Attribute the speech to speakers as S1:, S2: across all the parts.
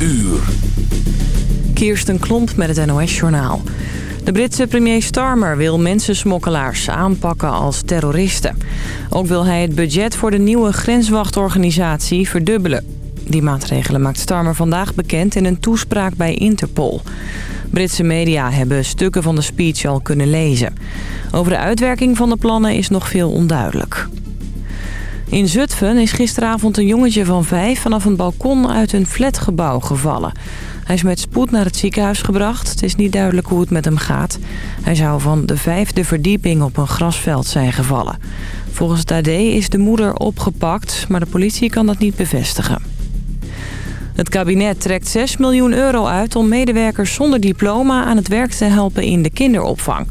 S1: uur.
S2: Kirsten Klomp met het NOS-journaal. De Britse premier Starmer wil mensensmokkelaars aanpakken als terroristen. Ook wil hij het budget voor de nieuwe grenswachtorganisatie verdubbelen. Die maatregelen maakt Starmer vandaag bekend in een toespraak bij Interpol. Britse media hebben stukken van de speech al kunnen lezen. Over de uitwerking van de plannen is nog veel onduidelijk. In Zutphen is gisteravond een jongetje van vijf vanaf een balkon uit een flatgebouw gevallen. Hij is met spoed naar het ziekenhuis gebracht. Het is niet duidelijk hoe het met hem gaat. Hij zou van de vijfde verdieping op een grasveld zijn gevallen. Volgens het AD is de moeder opgepakt, maar de politie kan dat niet bevestigen. Het kabinet trekt 6 miljoen euro uit om medewerkers zonder diploma aan het werk te helpen in de kinderopvang.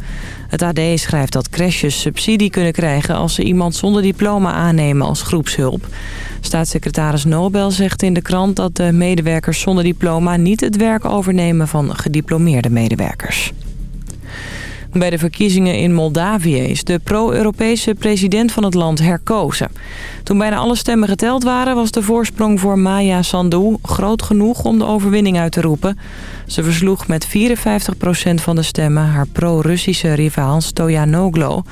S2: Het AD schrijft dat crèches subsidie kunnen krijgen als ze iemand zonder diploma aannemen als groepshulp. Staatssecretaris Nobel zegt in de krant dat de medewerkers zonder diploma niet het werk overnemen van gediplomeerde medewerkers. Bij de verkiezingen in Moldavië is de pro-Europese president van het land herkozen. Toen bijna alle stemmen geteld waren was de voorsprong voor Maya Sandu groot genoeg om de overwinning uit te roepen. Ze versloeg met 54% van de stemmen haar pro-Russische rivaal Stoyanoglo.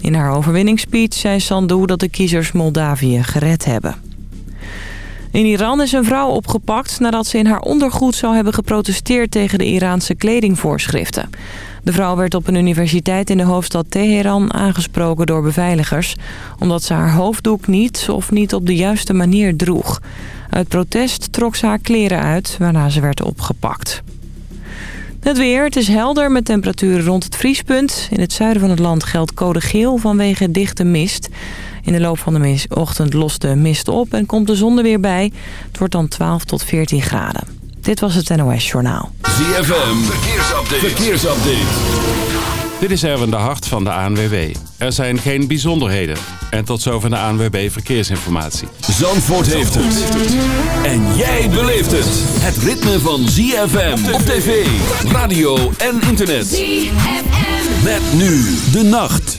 S2: In haar overwinningsspeech zei Sandu dat de kiezers Moldavië gered hebben. In Iran is een vrouw opgepakt nadat ze in haar ondergoed zou hebben geprotesteerd tegen de Iraanse kledingvoorschriften. De vrouw werd op een universiteit in de hoofdstad Teheran aangesproken door beveiligers... omdat ze haar hoofddoek niet of niet op de juiste manier droeg. Uit protest trok ze haar kleren uit, waarna ze werd opgepakt. Het weer, het is helder met temperaturen rond het vriespunt. In het zuiden van het land geldt code geel vanwege dichte mist. In de loop van de ochtend lost de mist op en komt de zon er weer bij. Het wordt dan 12 tot 14 graden. Dit was het NOS Journaal.
S1: ZFM, verkeersupdate. verkeersupdate.
S3: Dit is Erwin de Hart van de ANWB. Er zijn geen bijzonderheden. En tot zover de ANWB Verkeersinformatie.
S1: Zandvoort heeft het. En jij beleeft het. Het ritme van ZFM op tv, radio en internet. ZFM. Met nu de nacht.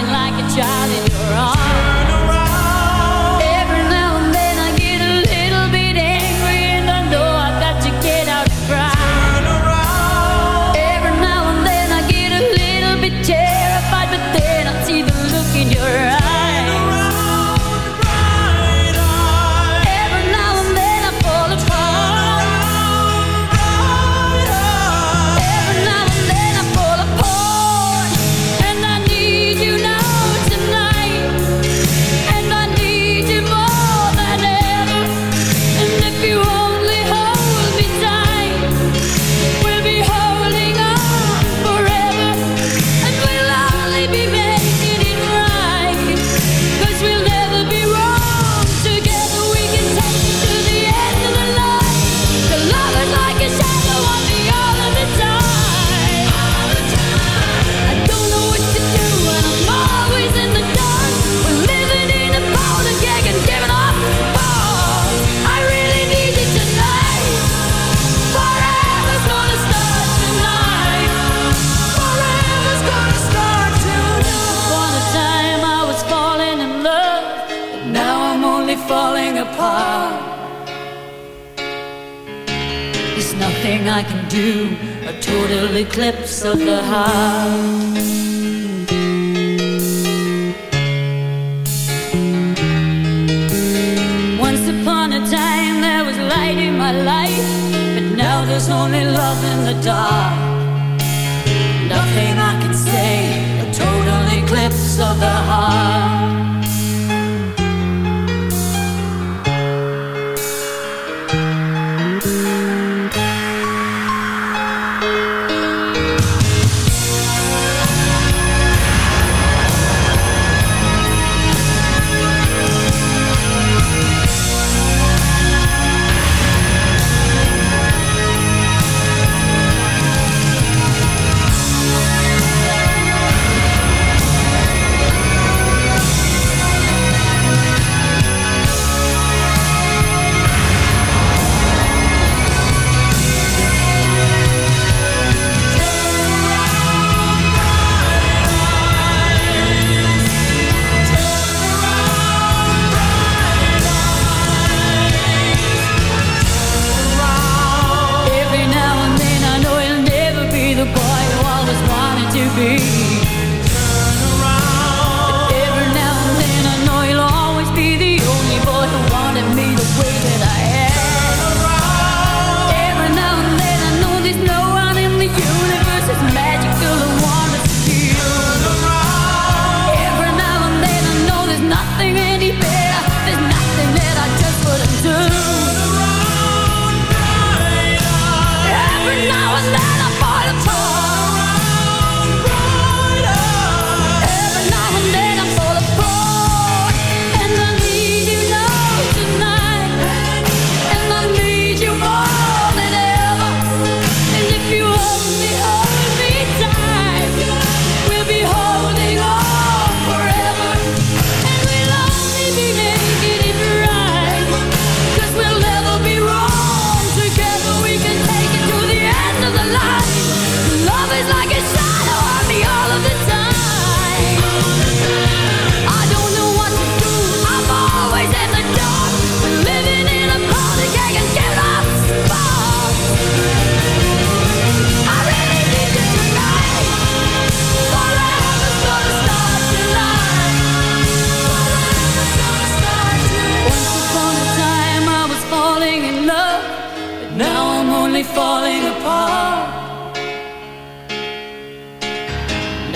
S4: Now I'm only
S5: falling apart.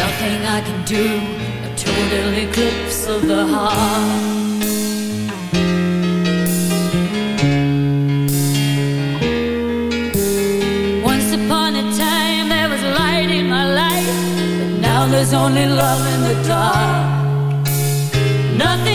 S5: Nothing I can do, a total eclipse of the heart. there's only love in the dark. Nothing.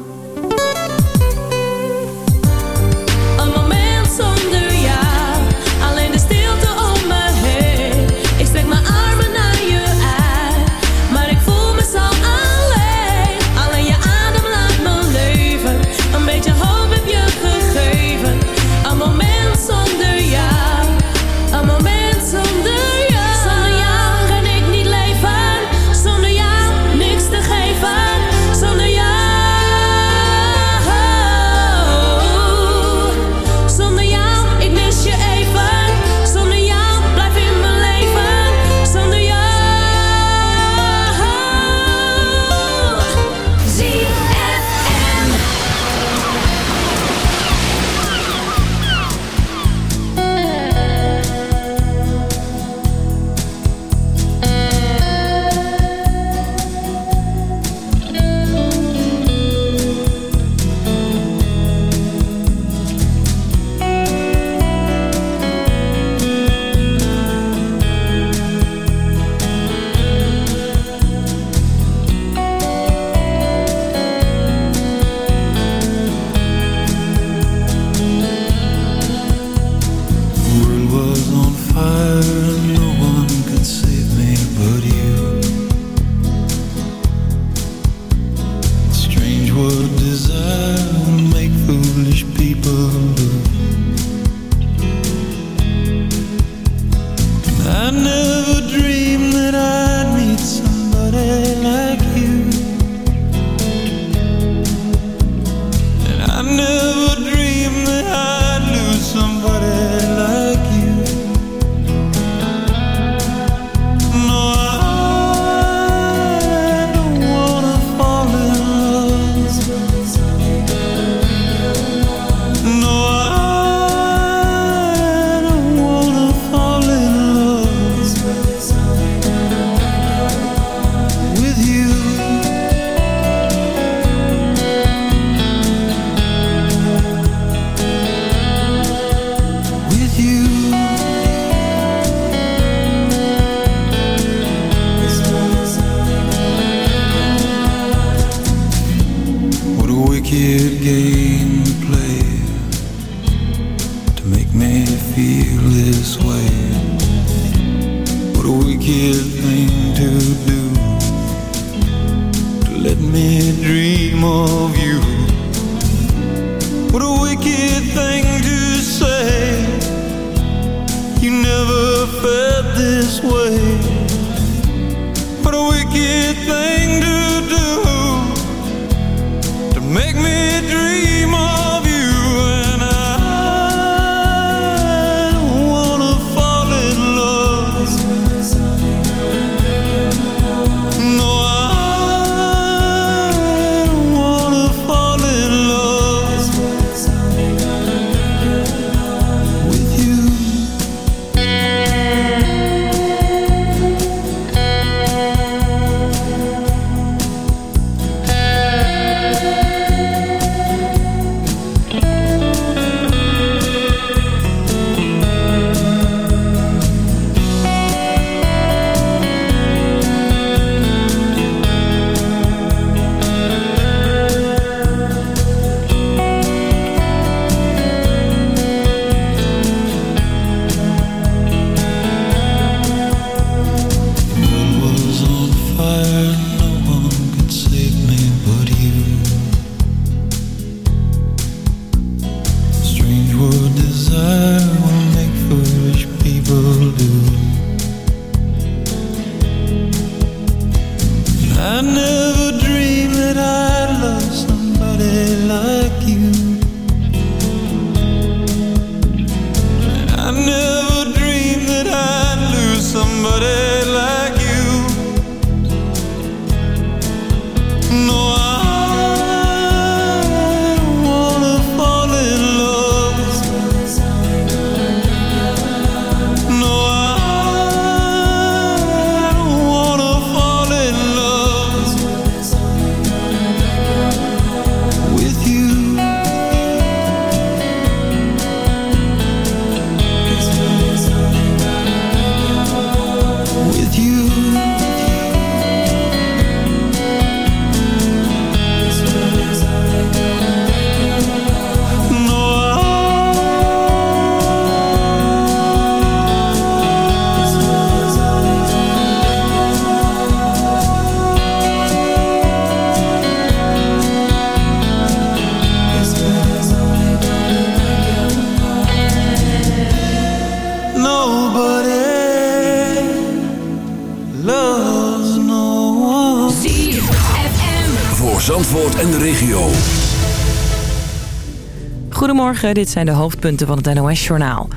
S2: Dit zijn de hoofdpunten van het NOS-journaal.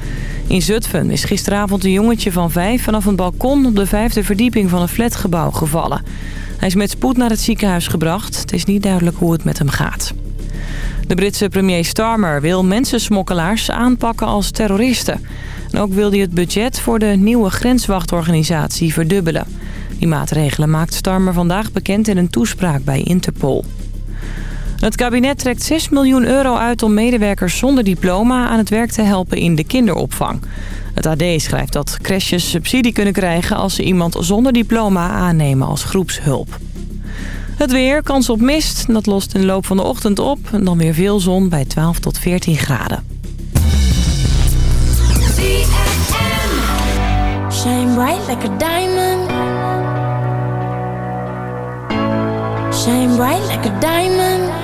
S2: In Zutphen is gisteravond een jongetje van vijf vanaf een balkon op de vijfde verdieping van een flatgebouw gevallen. Hij is met spoed naar het ziekenhuis gebracht. Het is niet duidelijk hoe het met hem gaat. De Britse premier Starmer wil mensensmokkelaars aanpakken als terroristen. En ook wil hij het budget voor de nieuwe grenswachtorganisatie verdubbelen. Die maatregelen maakt Starmer vandaag bekend in een toespraak bij Interpol. Het kabinet trekt 6 miljoen euro uit om medewerkers zonder diploma aan het werk te helpen in de kinderopvang. Het AD schrijft dat crèches subsidie kunnen krijgen als ze iemand zonder diploma aannemen als groepshulp. Het weer, kans op mist, dat lost in de loop van de ochtend op. En dan weer veel zon bij 12 tot 14 graden.
S6: Shine bright like a diamond. Like a diamond.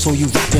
S7: saw you rapping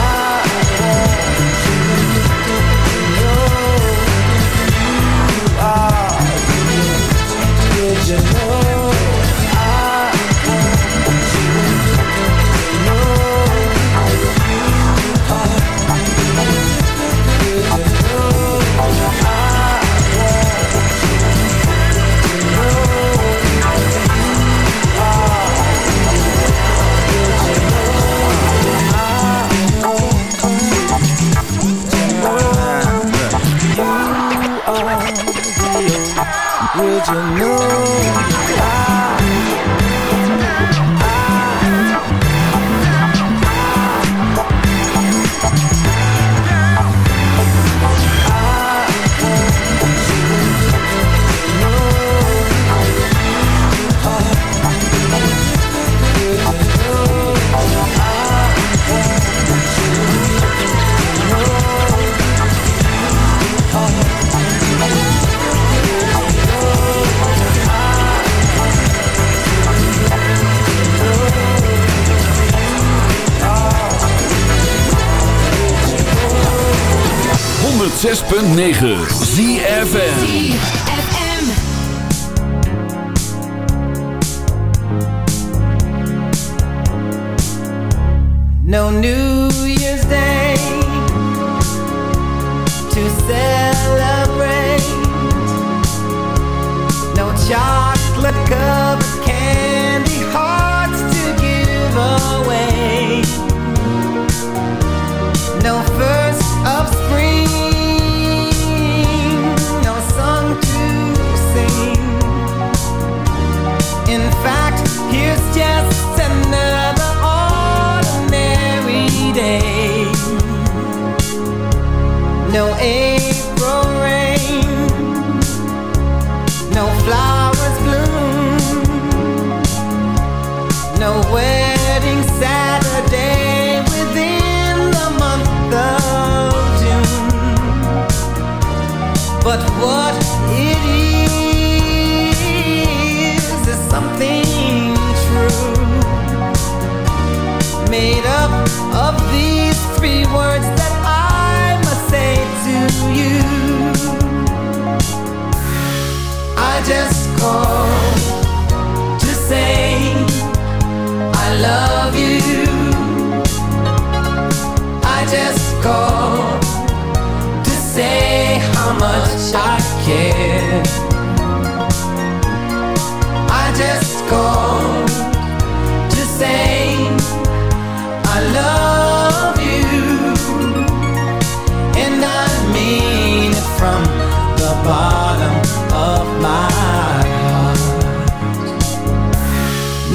S8: you know?
S1: Zes punt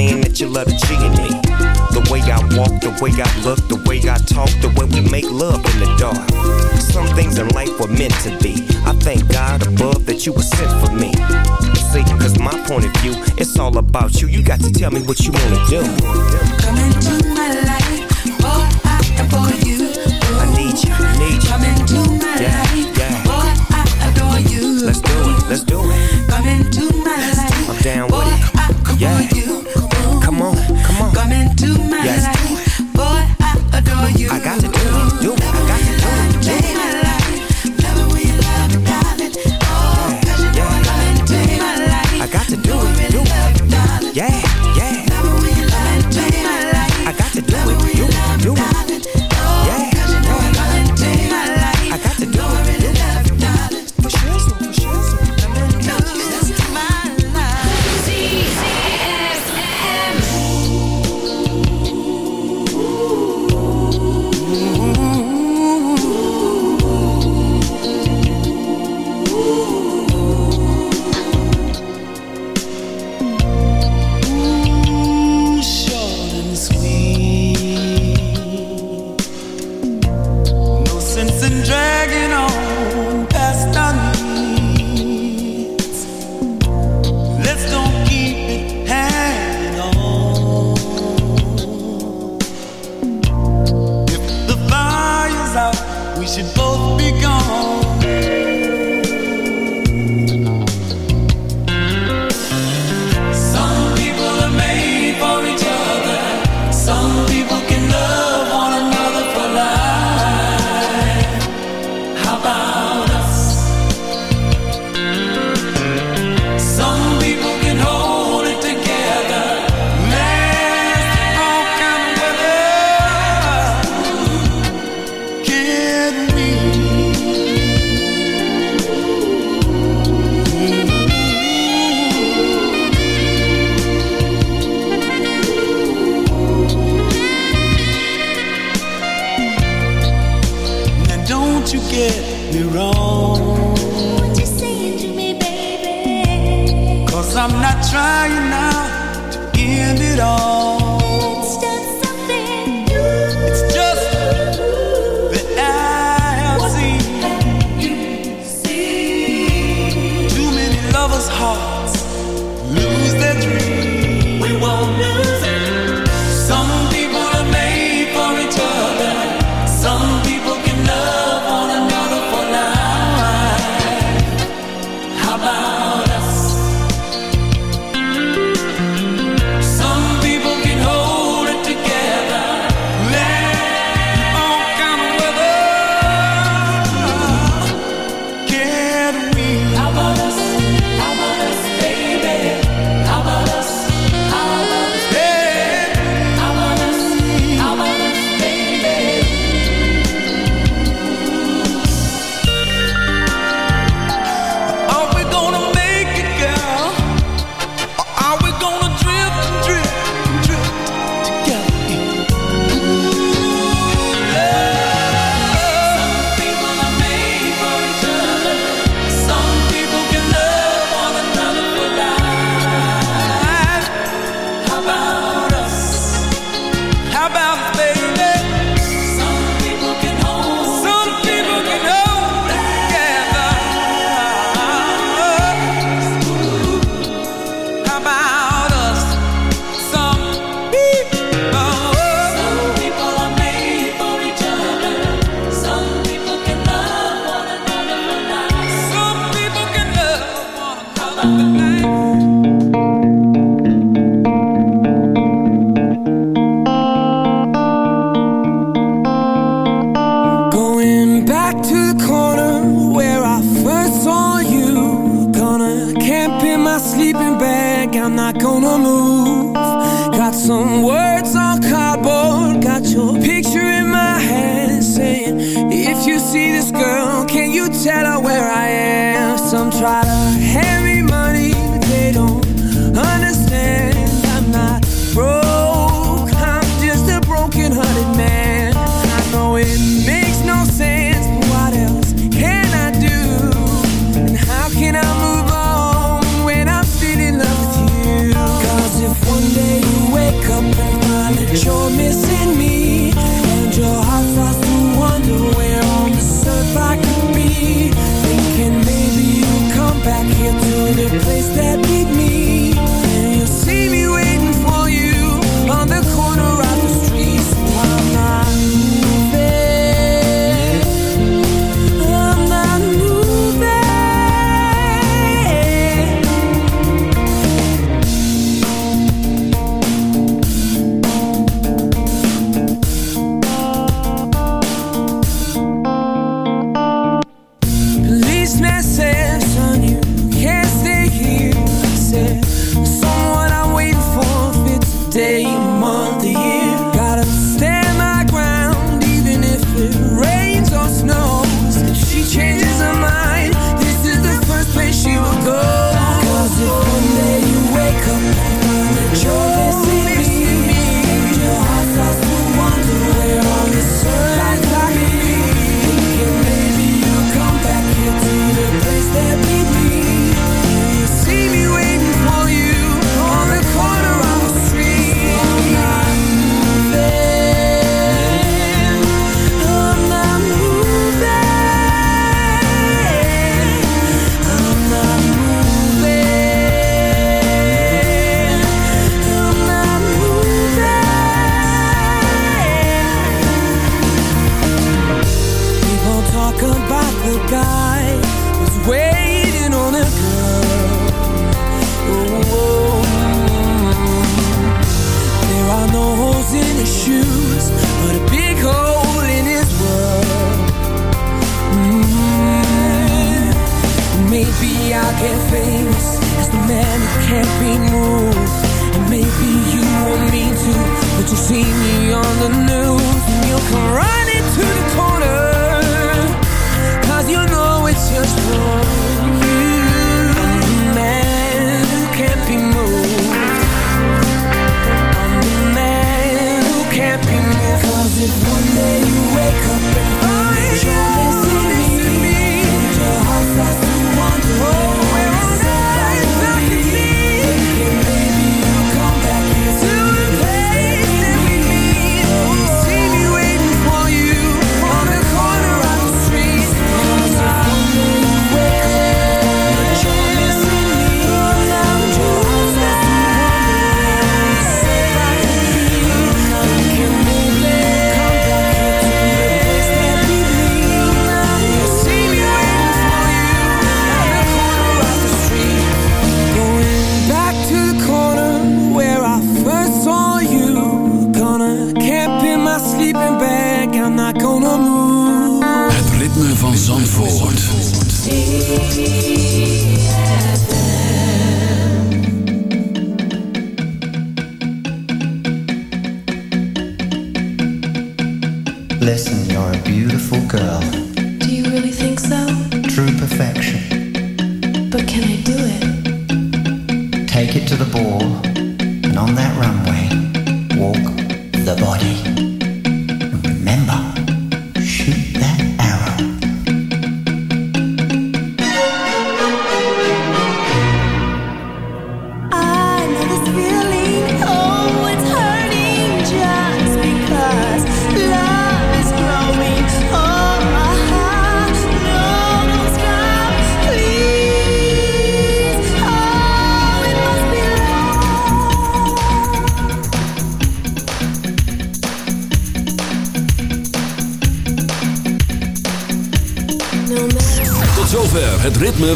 S9: Saying that you love the G in me. The way I walk, the way I look, the way I talk, the way we make love in the dark. Some things in life were meant to be. I thank God above that you were sent for me. See, cause my point of view, it's all about you. You got to tell me what you wanna do.
S10: Come into my life, boy, I adore you.
S9: I need you, need you.
S10: Come into my
S9: yeah,
S10: life,
S9: yeah.
S10: boy, I adore you.
S9: Let's do it, let's do it.
S10: Come into my life,
S9: I'm down
S10: boy, with
S9: it.
S10: I adore
S9: yeah.
S10: you
S9: come on, come on.
S10: Come into my
S9: yes.
S10: life, boy, I adore you.
S9: I got to
S11: trying